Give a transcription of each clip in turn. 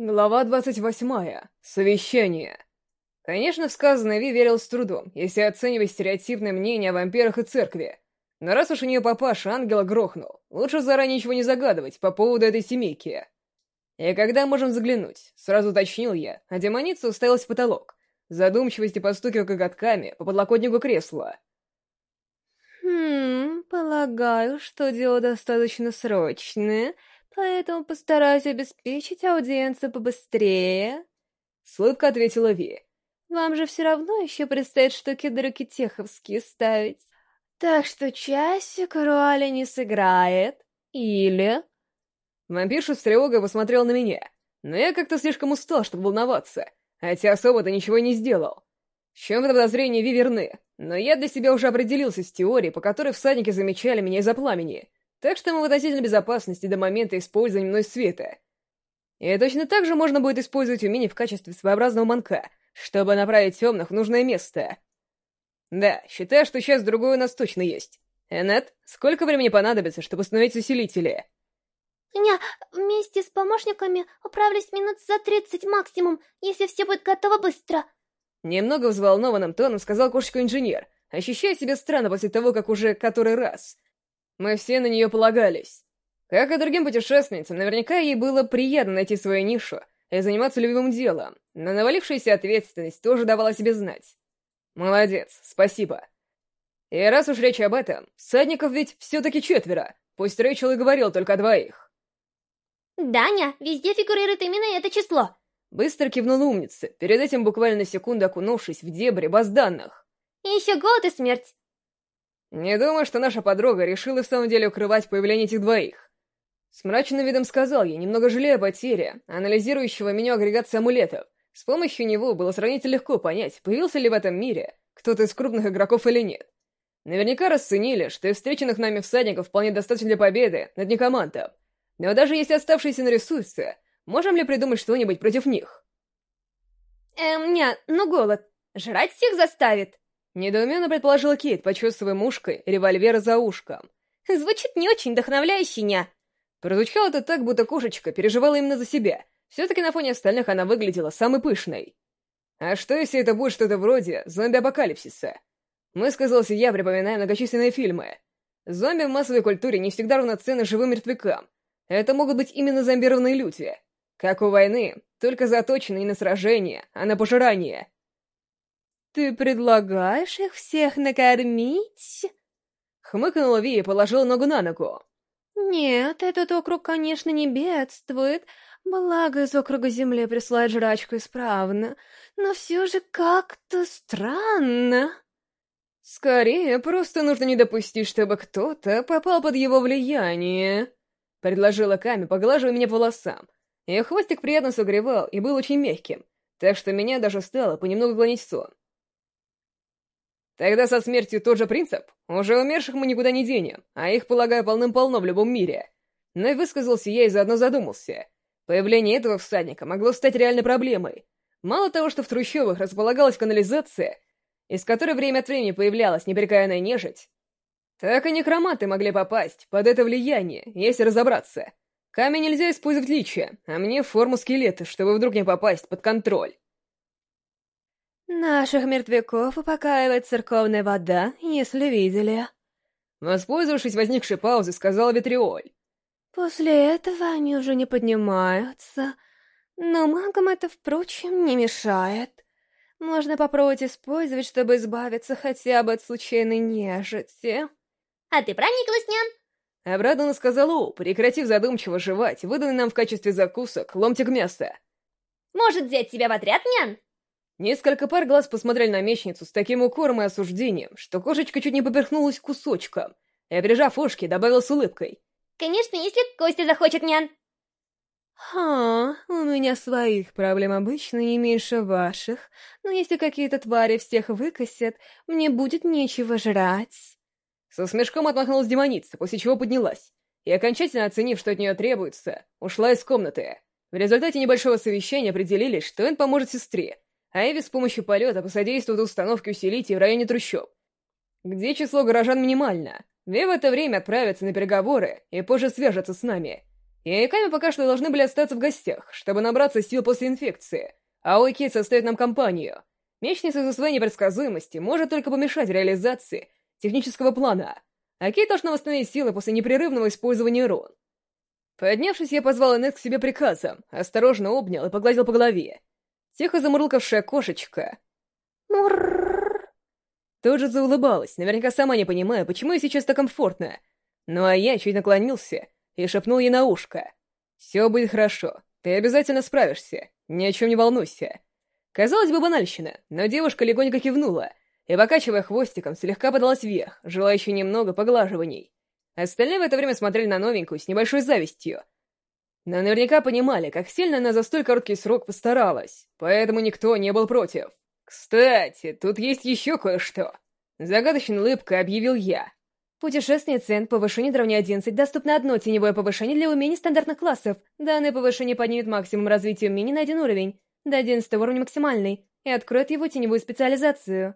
Глава 28. Совещание. Конечно, в сказанное Ви верил с трудом, если оценивать стереотипное мнение о вампирах и церкви. Но раз уж у нее папаша ангела грохнул, лучше заранее ничего не загадывать по поводу этой семейки. «И когда можем заглянуть?» — сразу уточнил я, а демоница уставилась в потолок, задумчивости постукивая коготками по подлокотнику кресла. «Хм, полагаю, что дело достаточно срочное», поэтому постараюсь обеспечить аудиенцию побыстрее. С улыбкой ответила Ви. Вам же все равно еще предстоит штуки-дрюки теховские ставить. Так что часик Руали не сыграет. Или... Вампирша с тревогой посмотрел на меня, но я как-то слишком устал, чтобы волноваться, хотя особо-то ничего не сделал. В чем-то подозрения Ви верны, но я для себя уже определился с теорией, по которой всадники замечали меня из-за пламени — так что мы в относительной безопасности до момента использования мной света. И точно так же можно будет использовать умение в качестве своеобразного манка, чтобы направить темных в нужное место. Да, считаю, что сейчас другое у нас точно есть. Энет, сколько времени понадобится, чтобы установить усилители? Я вместе с помощниками управлюсь минут за тридцать максимум, если все будет готово быстро. Немного взволнованным тоном сказал кошечка-инженер, ощущая себя странно после того, как уже который раз мы все на нее полагались. Как и другим путешественницам, наверняка ей было приятно найти свою нишу и заниматься любимым делом, но навалившаяся ответственность тоже давала себе знать. Молодец, спасибо. И раз уж речь об этом, всадников ведь все-таки четверо, пусть Рэйчел и говорил только о двоих. Даня, везде фигурирует именно это число. Быстро кивнула умница, перед этим буквально секунду окунувшись в дебри баз данных. И еще голод и смерть. «Не думаю, что наша подруга решила в самом деле укрывать появление этих двоих». С мрачным видом сказал я, немного жалея о потере, анализирующего меню агрегации амулетов. С помощью него было сравнительно легко понять, появился ли в этом мире кто-то из крупных игроков или нет. Наверняка расценили, что из встреченных нами всадников вполне достаточно для победы над некомантом. Но даже если оставшиеся нарисуются, можем ли придумать что-нибудь против них? Эм, нет, ну голод. Жрать всех заставит. Недоуменно предположила Кейт, почувствуя мушкой револьвера за ушком. «Звучит не очень вдохновляюще, ня!» Прозвучало это так, будто кошечка переживала именно за себя. Все-таки на фоне остальных она выглядела самой пышной. А что, если это будет что-то вроде зомби-апокалипсиса? Мы, сказался я, припоминая многочисленные фильмы. Зомби в массовой культуре не всегда равноценны живым мертвякам. Это могут быть именно зомбированные люди. Как у войны, только заточенные на сражение, а на пожирание. «Ты предлагаешь их всех накормить?» Хмыкнула Ви и положила ногу на ногу. «Нет, этот округ, конечно, не бедствует, благо из округа земли присылает жрачку исправно, но все же как-то странно». «Скорее, просто нужно не допустить, чтобы кто-то попал под его влияние», — предложила Ками, поглаживая меня по волосам. Ее хвостик приятно согревал и был очень мягким, так что меня даже стало понемногу клонить сон. Тогда со смертью тот же принцип. Уже умерших мы никуда не денем, а их, полагаю, полным-полно в любом мире. Но и высказался я и заодно задумался. Появление этого всадника могло стать реальной проблемой. Мало того, что в трущобах располагалась канализация, из которой время от времени появлялась непрекаянная нежить, так и некроманты могли попасть под это влияние, если разобраться. Камень нельзя использовать личия, а мне форму скелета, чтобы вдруг не попасть под контроль. Наших мертвяков упокаивает церковная вода, если видели. Воспользовавшись возникшей паузой, сказала Витриоль. После этого они уже не поднимаются. Но магам это, впрочем, не мешает. Можно попробовать использовать, чтобы избавиться хотя бы от случайной нежити. А ты прониклась, нян? Обрадованно сказала У, прекратив задумчиво жевать, выданный нам в качестве закусок ломтик мяса. Может взять тебя в отряд, нян? Несколько пар глаз посмотрели на мечницу с таким укором и осуждением, что кошечка чуть не поперхнулась кусочком, и, прижав ушки, добавил с улыбкой. «Конечно, если Костя захочет, нян!» «Ха, у меня своих проблем обычно не меньше ваших, но если какие-то твари всех выкосят, мне будет нечего жрать». Со смешком отмахнулась демоница, после чего поднялась, и, окончательно оценив, что от нее требуется, ушла из комнаты. В результате небольшого совещания определили, что он поможет сестре, а с помощью полета посодействует установке усилителей в районе трущоб, где число горожан минимально. Ви в это время отправятся на переговоры и позже свяжется с нами. И Айками пока что должны были остаться в гостях, чтобы набраться сил после инфекции, а Уикит составит нам компанию. Мечница из-за своей непредсказуемости может только помешать реализации технического плана, а Кейт должна восстановить силы после непрерывного использования рун. Поднявшись, я позвал Энет к себе приказом, осторожно обнял и погладил по голове. Тихо замурлкавшая кошечка. Муррррр. Тут же заулыбалась, наверняка сама не понимая, почему ей сейчас так комфортно. Ну а я чуть наклонился и шепнул ей на ушко. «Все будет хорошо, ты обязательно справишься, ни о чем не волнуйся». Казалось бы, банальщина, но девушка легонько кивнула и, покачивая хвостиком, слегка подалась вверх, желая еще немного поглаживаний. Остальные в это время смотрели на новенькую с небольшой завистью. Но наверняка понимали, как сильно она за столь короткий срок постаралась, поэтому никто не был против. «Кстати, тут есть еще кое-что!» Загадочной улыбкой объявил я. Путешествие цен, повышение до 11, доступно одно теневое повышение для умений стандартных классов. Данное повышение поднимет максимум развития умений на один уровень, до 11 уровня максимальный, и откроет его теневую специализацию.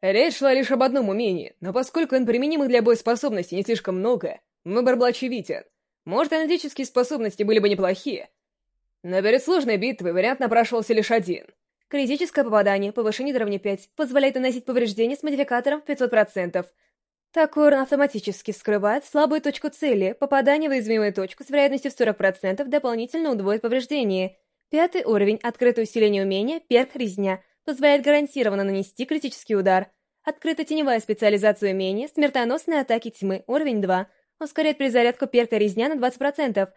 Речь шла лишь об одном умении, но поскольку он применимых для боеспособности не слишком много, выбор был очевиден. Может, аналитические способности были бы неплохие, но перед сложной битвой вариант напрашивался лишь один — Критическое попадание, повышение до уровня 5, позволяет наносить повреждения с модификатором 500%. Такой урон автоматически скрывает слабую точку цели, попадание в уязвимую точку с вероятностью в 40% дополнительно удвоит повреждение. Пятый уровень, открытое усиление умения, перк резня, позволяет гарантированно нанести критический удар. Открыта теневая специализация умения, смертоносные атаки тьмы, уровень 2, ускоряет перезарядку перка резня на 20%.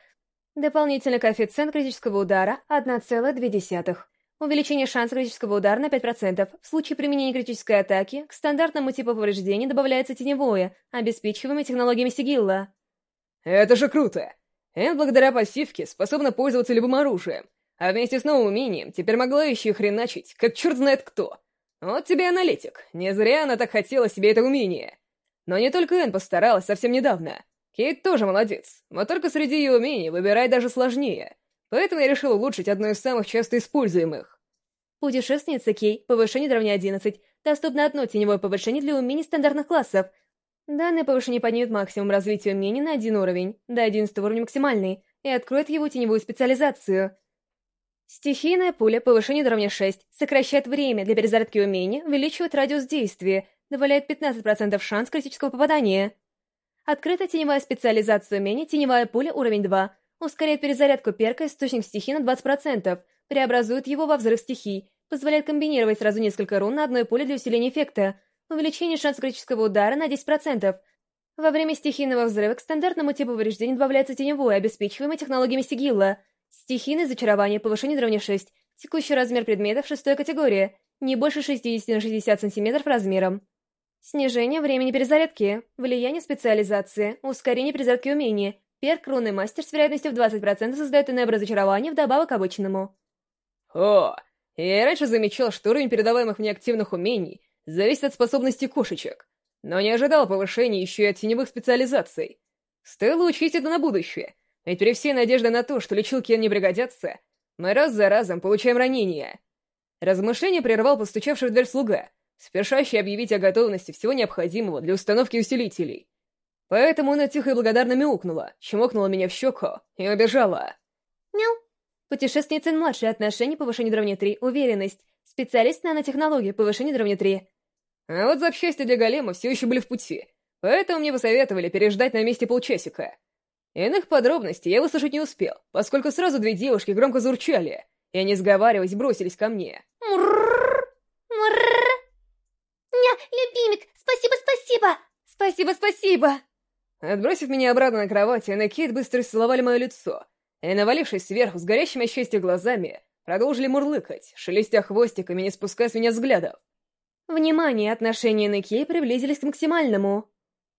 Дополнительный коэффициент критического удара 1,2. Увеличение шанса критического удара на 5%. В случае применения критической атаки к стандартному типу повреждений добавляется теневое, обеспечиваемое технологиями Сигилла. Это же круто! Энн благодаря пассивке способна пользоваться любым оружием, а вместе с новым умением теперь могла еще и хреначить, как черт знает кто. Вот тебе аналитик. Не зря она так хотела себе это умение. Но не только Энн постаралась совсем недавно. Кейт тоже молодец, но только среди ее умений выбирать даже сложнее — Поэтому я решил улучшить одно из самых часто используемых. Путешественница Кей, повышение до уровня 11. Доступно одно теневое повышение для умений стандартных классов. Данное повышение поднимет максимум развития умений на один уровень, до 11 уровня максимальный, и откроет его теневую специализацию. Стихийная пуля, повышение до уровня 6, сокращает время для перезарядки умения, увеличивает радиус действия, добавляет 15% шанс критического попадания. Открыта теневая специализация умения «Теневая пуля» уровень 2, Ускоряет перезарядку перка источник стихий на 20%, преобразует его во взрыв стихий, позволяет комбинировать сразу несколько рун на одной поле для усиления эффекта, увеличение шанса критического удара на 10%. Во время стихийного взрыва к стандартному типу повреждений добавляется теневое, обеспечиваемое технологиями Сигилла. Стихийное зачарование, повышение уровня 6, текущий размер предметов шестой категории, не больше 60 на 60 см размером. Снижение времени перезарядки, влияние специализации, ускорение перезарядки умения, Перк «Рунный мастер» с вероятностью в 20% создает инебро разочарование вдобавок к обычному. О, я раньше замечал, что уровень передаваемых мне активных умений зависит от способностей кошечек, но не ожидал повышения еще и от теневых специализаций. Стоило учить это на будущее, ведь при всей надежде на то, что лечилки не пригодятся, мы раз за разом получаем ранения. Размышление прервал постучавший в дверь слуга, спешащий объявить о готовности всего необходимого для установки усилителей. Поэтому она тихо и благодарно мяукнула, чмокнула меня в щеку и убежала. Мяу. Путешественница младшие отношения, повышение уровня 3, уверенность. Специалист нанотехнологии, повышение уровня 3. А вот запчасти для голема все еще были в пути, поэтому мне посоветовали переждать на месте полчасика. Иных подробностей я выслушать не успел, поскольку сразу две девушки громко заурчали, и они, сговариваясь, бросились ко мне. Мурррр. Мурррр. Любимик, спасибо, спасибо. Спасибо, спасибо. Отбросив меня обратно на кровать, Энн и Кейт быстро целовали мое лицо, и, навалившись сверху с горящими от счастья глазами, продолжили мурлыкать, шелестя хвостиками, не спуская с меня взглядов. Внимание, отношения на Кей приблизились к максимальному.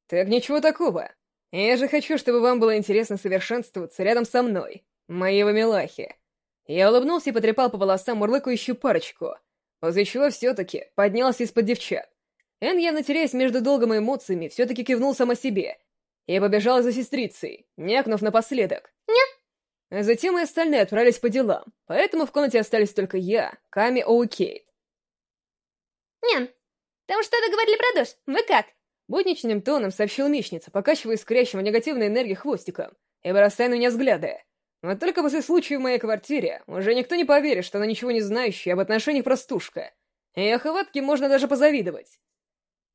Так ничего такого. Я же хочу, чтобы вам было интересно совершенствоваться рядом со мной, моего милахи. Я улыбнулся и потрепал по волосам мурлыкающую парочку, после чего все-таки поднялся из-под девчат. Эн, явно теряясь между долгом и эмоциями, все-таки кивнул сама себе и побежала за сестрицей, някнув напоследок. «Ня!» Затем и остальные отправились по делам, поэтому в комнате остались только я, Ками, Оу Кейт. «Нян, там что-то говорили про дождь, вы как?» Будничным тоном сообщил Мечница, покачивая искрящим негативной энергией хвостиком, и бросая на меня взгляды. Но только после случая в моей квартире уже никто не поверит, что она ничего не знающая об отношениях простушка. И ее хватке можно даже позавидовать.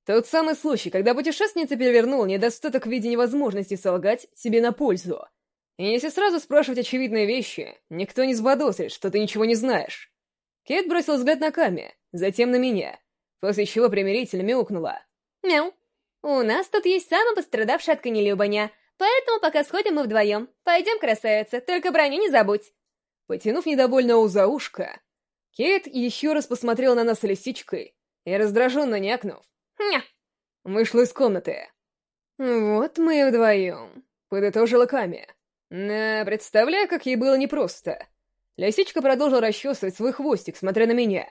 Тот самый случай, когда путешественница перевернула недостаток в виде невозможности солгать себе на пользу. И если сразу спрашивать очевидные вещи, никто не сбодосрит, что ты ничего не знаешь. Кейт бросил взгляд на Ками, затем на меня, после чего примирительно мяукнула. «Мяу. У нас тут есть самый пострадавший от конелюбания, поэтому пока сходим мы вдвоем. Пойдем, красавица, только броню не забудь». Потянув недовольно у за ушко, Кейт еще раз посмотрел на нас лисичкой и, раздраженно някнув, «Ня». вышла из комнаты. «Вот мы и вдвоем», — подытожила Ками. «Да, представляю, как ей было непросто». Лисичка продолжил расчесывать свой хвостик, смотря на меня.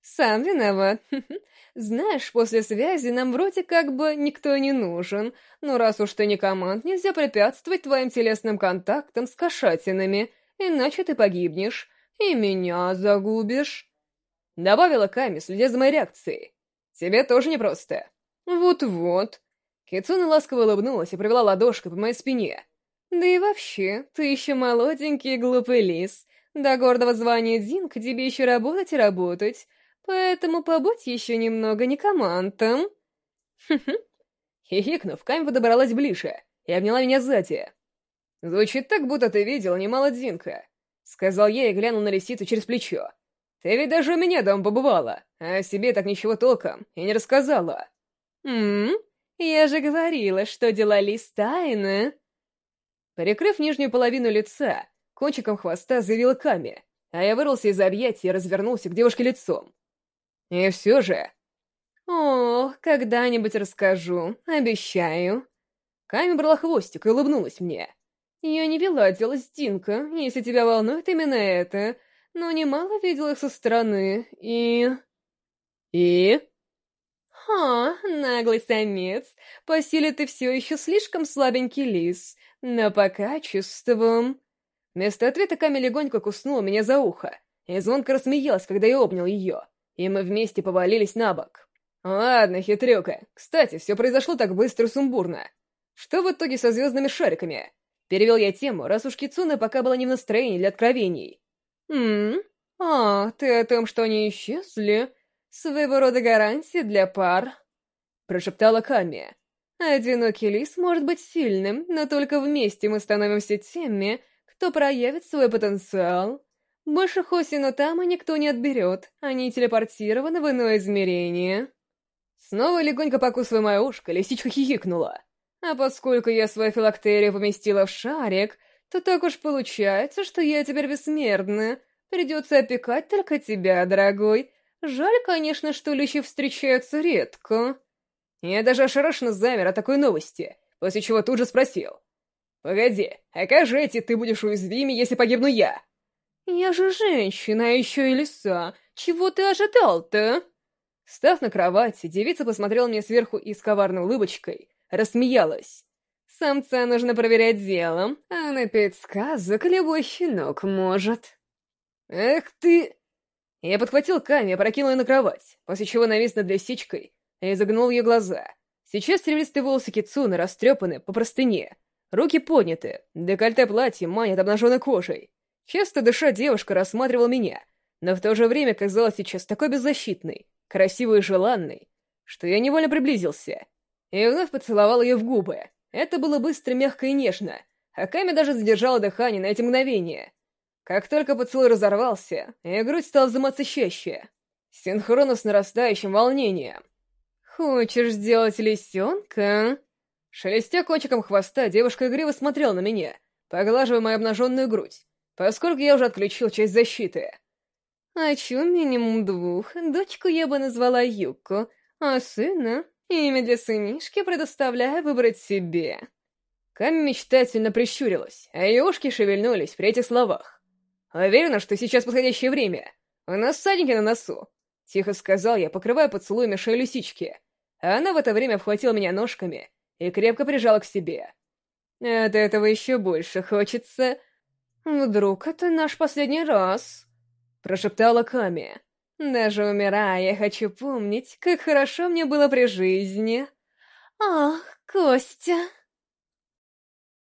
«Сам виноват. Знаешь, после связи нам вроде как бы никто не нужен, но раз уж ты не команд, нельзя препятствовать твоим телесным контактам с кошатинами, иначе ты погибнешь и меня загубишь». Добавила Ками, следя за моей реакцией. «Тебе тоже непросто». «Вот-вот». Кицуна ласково улыбнулась и провела ладошкой по моей спине. «Да и вообще, ты еще молоденький и глупый лис. До гордого звания Динка тебе еще работать и работать, поэтому побудь еще немного не командом». «Хм-хм». Хихикнув, Ками подобралась ближе и обняла меня сзади. «Звучит так, будто ты видел немало Динка», — сказал я и глянул на лисицу через плечо. «Ты ведь даже у меня дома побывала, а о себе так ничего толком и не рассказала». «Ммм, я же говорила, что дела лис тайны». Перекрыв нижнюю половину лица, кончиком хвоста заявила Ками, а я вырвался из объятий и развернулся к девушке лицом. И все же... «Ох, когда-нибудь расскажу, обещаю». Ками брала хвостик и улыбнулась мне. «Я не вела дело с Динко, если тебя волнует именно это, но немало видела их со стороны, и...» «И?» «Ха, наглый самец, по силе ты все еще слишком слабенький лис, но по качествам...» Вместо ответа Ками легонько куснула меня за ухо и звонко рассмеялась, когда я обнял ее, и мы вместе повалились на бок. «Ладно, хитрюка. Кстати, все произошло так быстро и сумбурно. Что в итоге со звездными шариками?» Перевел я тему, раз уж Кицуна пока была не в настроении для откровений. «Ммм, а, ты о том, что они исчезли? Своего рода гарантия для пар?» Прошептала Ками. «Одинокий лис может быть сильным, но только вместе мы становимся теми, кто проявит свой потенциал. Больше Хосину Тама никто не отберет, они телепортированы в иное измерение». Снова легонько покусывая мое ушко, лисичка хихикнула. А поскольку я свою филактерию поместила в шарик, то так уж получается, что я теперь бессмертна. Придется опекать только тебя, дорогой. Жаль, конечно, что личи встречаются редко. Я даже ошарашенно замер от такой новости, после чего тут же спросил. «Погоди, а как же эти ты будешь уязвимее, если погибну я?» «Я же женщина, а еще и лиса. Чего ты ожидал-то?» Став на кровати, девица посмотрела мне сверху и с коварной улыбочкой рассмеялась. «Самца нужно проверять делом, а напеть сказок любой щенок может». «Эх ты...» Я подхватил Ками и опрокинул ее на кровать, после чего навис над лисичкой и загнул ее глаза. Сейчас серебристые волосы Кицуны растрепаны по простыне, руки подняты, декольте платья манят обнаженной кожей. Часто дыша девушка рассматривала меня, но в то же время казалась сейчас такой беззащитной, красивой и желанной, что я невольно приблизился и вновь поцеловал ее в губы. Это было быстро, мягко и нежно, а Ками даже задержала дыхание на эти мгновения. Как только поцелуй разорвался, ее грудь стала взыматься чаще, синхронно с нарастающим волнением. «Хочешь сделать лисенка?» Шелестя кончиком хвоста, девушка игриво смотрела на меня, поглаживая мою обнаженную грудь, поскольку я уже отключил часть защиты. «Хочу минимум двух. Дочку я бы назвала Юко, а сына Имя для сынишки предоставляю выбрать себе». Ками мечтательно прищурилась, а ее ушки шевельнулись при этих словах. «Уверена, что сейчас подходящее время. У нас всадники на носу», — тихо сказал я, покрывая поцелуями шею лисички. А она в это время обхватила меня ножками и крепко прижала к себе. «От этого еще больше хочется. Вдруг это наш последний раз?» — прошептала Ками. Даже умирая, я хочу помнить, как хорошо мне было при жизни. Ах, Костя...